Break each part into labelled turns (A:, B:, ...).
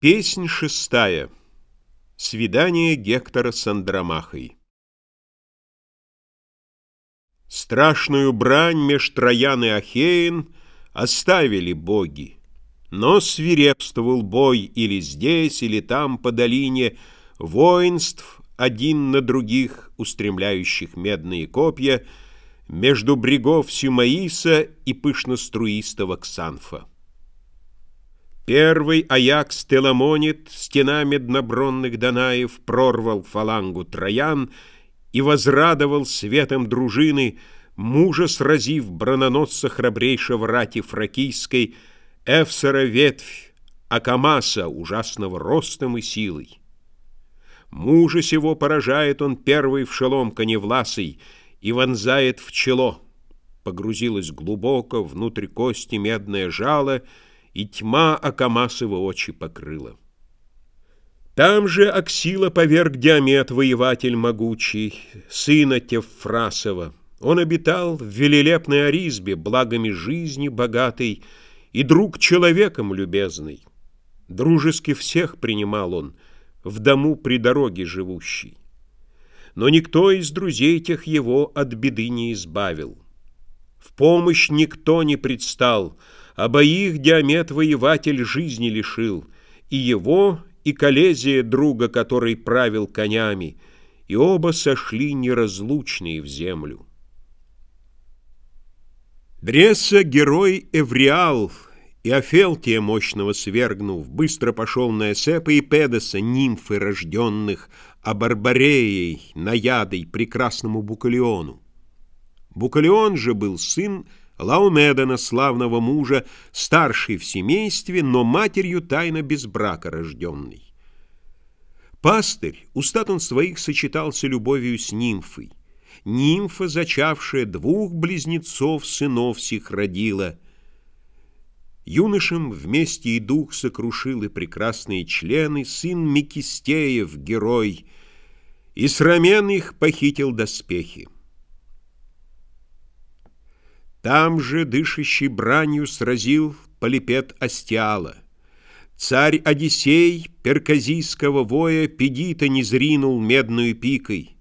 A: Песнь шестая. Свидание Гектора с Андромахой. Страшную брань меж Троян и Ахеин оставили боги, но свирепствовал бой или здесь, или там по долине воинств, один на других, устремляющих медные копья, между брегов Сюмаиса и пышно-струистого Ксанфа. Первый Аякс Теламонит, стена меднобронных Данаев, прорвал фалангу Троян и возрадовал светом дружины, мужа сразив брононосца храбрейшего рати фракийской, Эфсера ветвь, Акамаса, ужасного ростом и силой. Мужа сего поражает он первый в шелом коневласый и вонзает в чело. Погрузилась глубоко внутрь кости медное жало — и тьма Акамасова очи покрыла. Там же Аксила поверг Диамет, воеватель могучий, сына Тевфрасова. Он обитал в велелепной Аризбе, благами жизни богатой, и друг человеком любезный. Дружески всех принимал он, в дому при дороге живущий. Но никто из друзей тех его от беды не избавил. В помощь никто не предстал — Обоих Диамет воеватель жизни лишил, и его, и Колезия друга, который правил конями, и оба сошли неразлучные в землю. Дреса герой Эвриал, и Афелтия мощного свергнув, быстро пошел на Эсепа и Педеса, нимфы рожденных, а Барбареей, наядой, прекрасному Букалиону. Букалион же был сын Лаумедана, славного мужа, старший в семействе, но матерью тайно без брака рожденный. Пастырь, устат он своих сочетался любовью с нимфой. Нимфа, зачавшая двух близнецов, сынов сих родила. Юношам вместе и дух сокрушил и прекрасные члены, сын Микистеев, герой, и с рамен их похитил доспехи. Там же, дышащий бранью, сразил полипет Астиала. Царь Одиссей перказийского воя Педита не зринул медную пикой,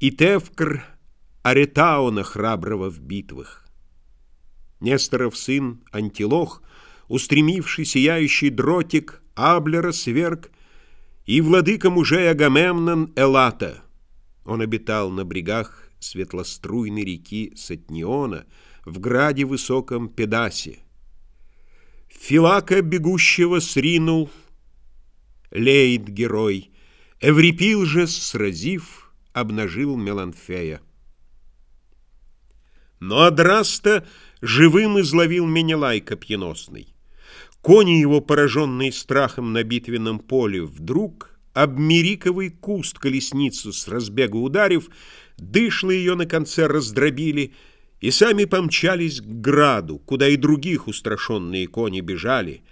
A: И Тевкр Аретауна храброго в битвах. Несторов сын Антилох, устремивший сияющий дротик, Аблера сверг, и владыка мужей Агамемнон Элата. Он обитал на брегах светлоструйной реки Сатниона в граде высоком Педасе. Филака бегущего сринул Лейд герой, Эврипил же, сразив, обнажил Меланфея. Но Адраста живым изловил Менелай копьеносный. Кони его, пораженные страхом на битвенном поле, вдруг обмериковый куст колесницу с разбегу ударив, дышло ее на конце раздробили и сами помчались к граду, куда и других устрашенные кони бежали.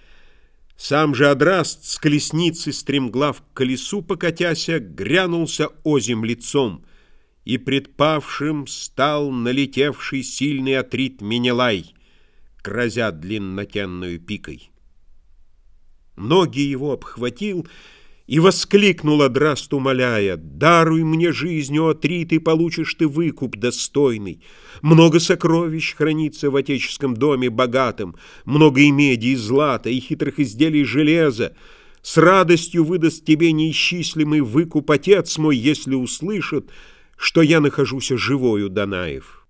A: Сам же Адраст с колесницы, стремглав к колесу покатяся, грянулся озим лицом, и предпавшим стал налетевший сильный атрит Менелай, грозя длиннотенную пикой. Ноги его обхватил — и воскликнул Адраст, умоляя, «Даруй мне жизнь, о три, ты получишь ты выкуп достойный. Много сокровищ хранится в отеческом доме богатым, много и меди, и злата, и хитрых изделий железа. С радостью выдаст тебе неисчислимый выкуп отец мой, если услышит, что я нахожусь живою, Данаев».